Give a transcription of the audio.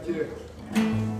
кстати,